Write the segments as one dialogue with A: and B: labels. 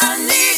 A: I need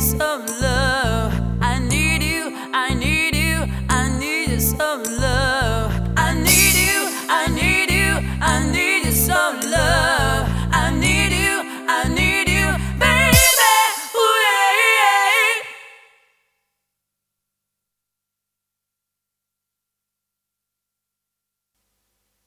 A: Some. love.